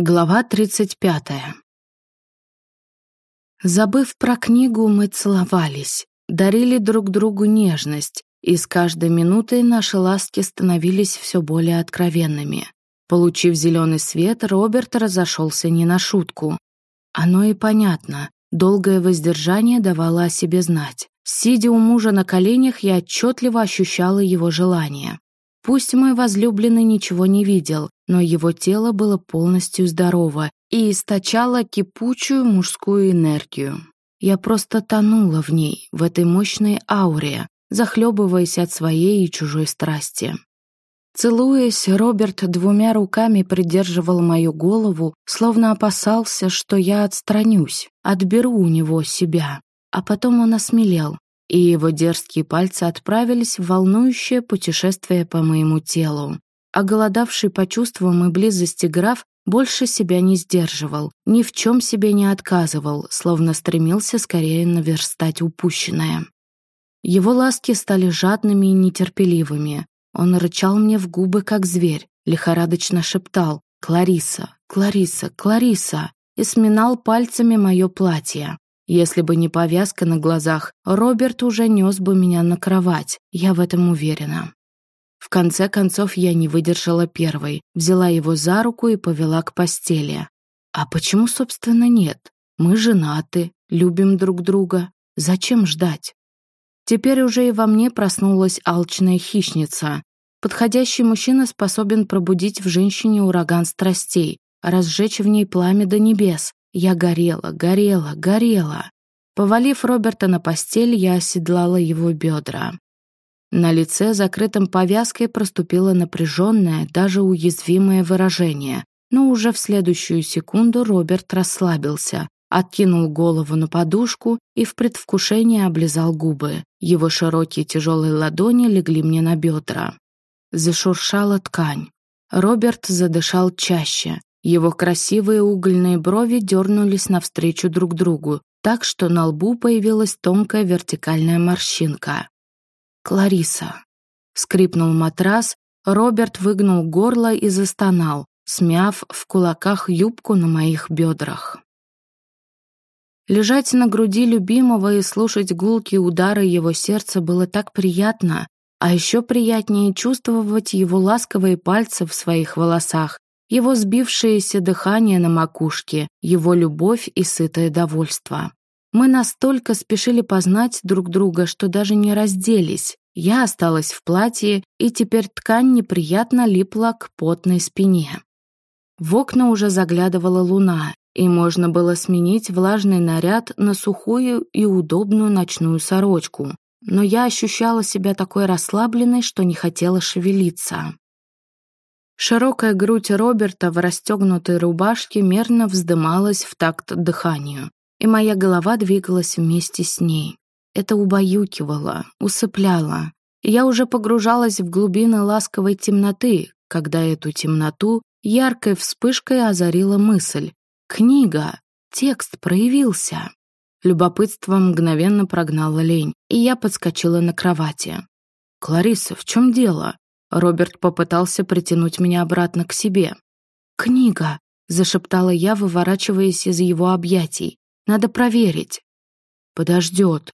Глава 35. Забыв про книгу, мы целовались, дарили друг другу нежность, и с каждой минутой наши ласки становились все более откровенными. Получив зеленый свет, Роберт разошелся не на шутку. Оно и понятно, долгое воздержание давало о себе знать. Сидя у мужа на коленях, я отчетливо ощущала его желание. Пусть мой возлюбленный ничего не видел, но его тело было полностью здорово и источало кипучую мужскую энергию. Я просто тонула в ней, в этой мощной ауре, захлебываясь от своей и чужой страсти. Целуясь, Роберт двумя руками придерживал мою голову, словно опасался, что я отстранюсь, отберу у него себя. А потом он осмелел, и его дерзкие пальцы отправились в волнующее путешествие по моему телу. Оголодавший по чувствам и близости граф больше себя не сдерживал, ни в чем себе не отказывал, словно стремился скорее наверстать упущенное. Его ласки стали жадными и нетерпеливыми. Он рычал мне в губы, как зверь, лихорадочно шептал «Клариса, Клариса, Клариса!» и сминал пальцами мое платье. Если бы не повязка на глазах, Роберт уже нес бы меня на кровать, я в этом уверена. В конце концов я не выдержала первой, взяла его за руку и повела к постели. А почему, собственно, нет? Мы женаты, любим друг друга. Зачем ждать? Теперь уже и во мне проснулась алчная хищница. Подходящий мужчина способен пробудить в женщине ураган страстей, разжечь в ней пламя до небес, я горела, горела, горела. Повалив Роберта на постель, я оседлала его бедра. На лице, закрытом повязкой, проступило напряженное, даже уязвимое выражение, но уже в следующую секунду Роберт расслабился, откинул голову на подушку и в предвкушении облизал губы. Его широкие тяжелые ладони легли мне на бедра. Зашуршала ткань. Роберт задышал чаще. Его красивые угольные брови дернулись навстречу друг другу, так что на лбу появилась тонкая вертикальная морщинка. «Клариса!» Скрипнул матрас, Роберт выгнул горло и застонал, смяв в кулаках юбку на моих бедрах. Лежать на груди любимого и слушать гулкие удары его сердца было так приятно, а еще приятнее чувствовать его ласковые пальцы в своих волосах его сбившееся дыхание на макушке, его любовь и сытое довольство. Мы настолько спешили познать друг друга, что даже не разделись. Я осталась в платье, и теперь ткань неприятно липла к потной спине. В окна уже заглядывала луна, и можно было сменить влажный наряд на сухую и удобную ночную сорочку. Но я ощущала себя такой расслабленной, что не хотела шевелиться. Широкая грудь Роберта в расстегнутой рубашке мерно вздымалась в такт дыханию, и моя голова двигалась вместе с ней. Это убаюкивало, усыпляло. Я уже погружалась в глубины ласковой темноты, когда эту темноту яркой вспышкой озарила мысль. Книга! Текст проявился. Любопытство мгновенно прогнало лень, и я подскочила на кровати. «Клариса, в чем дело?» Роберт попытался притянуть меня обратно к себе. «Книга!» — зашептала я, выворачиваясь из его объятий. «Надо проверить». «Подождет».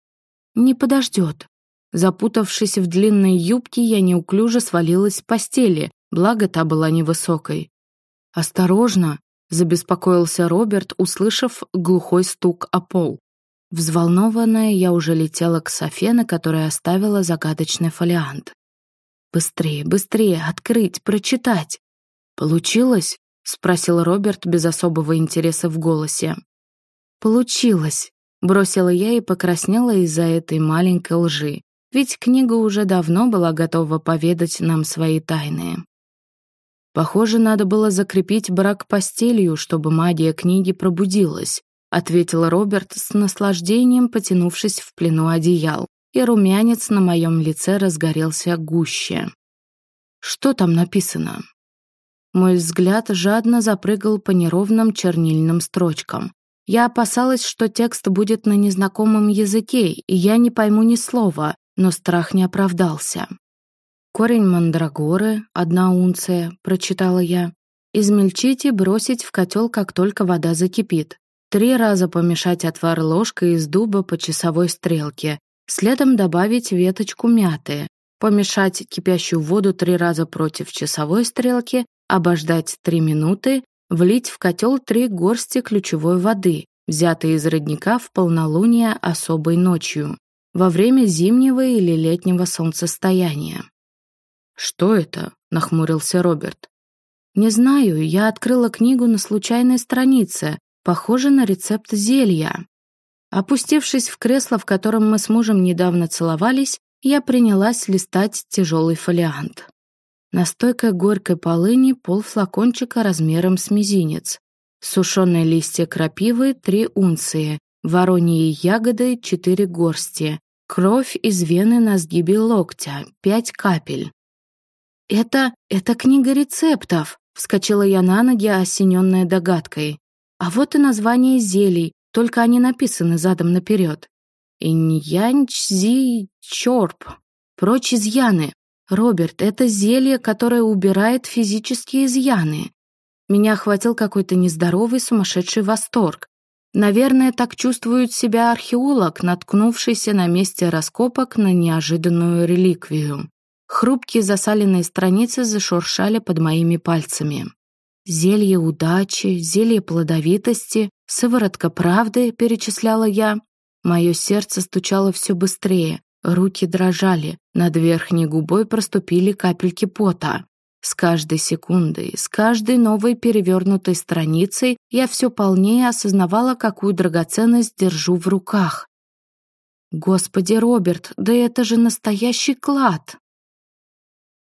«Не подождет». Запутавшись в длинной юбке, я неуклюже свалилась с постели, благо та была невысокой. «Осторожно!» — забеспокоился Роберт, услышав глухой стук о пол. Взволнованная, я уже летела к Софе, на которой оставила загадочный фолиант. Быстрее, быстрее, открыть, прочитать. Получилось? спросил Роберт без особого интереса в голосе. Получилось, бросила я и покраснела из-за этой маленькой лжи. Ведь книга уже давно была готова поведать нам свои тайны. Похоже, надо было закрепить брак постелью, чтобы магия книги пробудилась, ответил Роберт с наслаждением, потянувшись в плену одеял и румянец на моем лице разгорелся гуще. Что там написано? Мой взгляд жадно запрыгал по неровным чернильным строчкам. Я опасалась, что текст будет на незнакомом языке, и я не пойму ни слова, но страх не оправдался. «Корень мандрагоры, одна унция», — прочитала я. измельчить и бросить в котел, как только вода закипит. Три раза помешать отвар ложкой из дуба по часовой стрелке. Следом добавить веточку мяты. Помешать кипящую воду три раза против часовой стрелки, обождать три минуты, влить в котел три горсти ключевой воды, взятой из родника в полнолуние особой ночью, во время зимнего или летнего солнцестояния. «Что это?» — нахмурился Роберт. «Не знаю, я открыла книгу на случайной странице, похоже на рецепт зелья». Опустившись в кресло, в котором мы с мужем недавно целовались, я принялась листать тяжелый фолиант. Настойка горькой полыни, полфлакончика размером с мизинец. Сушеные листья крапивы – три унции. Вороньи ягоды – четыре горсти. Кровь из вены на сгибе локтя – пять капель. «Это... это книга рецептов!» — вскочила я на ноги, осененная догадкой. «А вот и название зелий, только они написаны задом наперед. Иньянчзи чорп. Прочь изъяны. Роберт, это зелье, которое убирает физические изъяны. Меня охватил какой-то нездоровый сумасшедший восторг. Наверное, так чувствует себя археолог, наткнувшийся на месте раскопок на неожиданную реликвию. Хрупкие засаленные страницы зашуршали под моими пальцами. «Зелье удачи, зелье плодовитости, сыворотка правды», — перечисляла я. Мое сердце стучало все быстрее, руки дрожали, над верхней губой проступили капельки пота. С каждой секундой, с каждой новой перевернутой страницей я все полнее осознавала, какую драгоценность держу в руках. Господи, Роберт, да это же настоящий клад!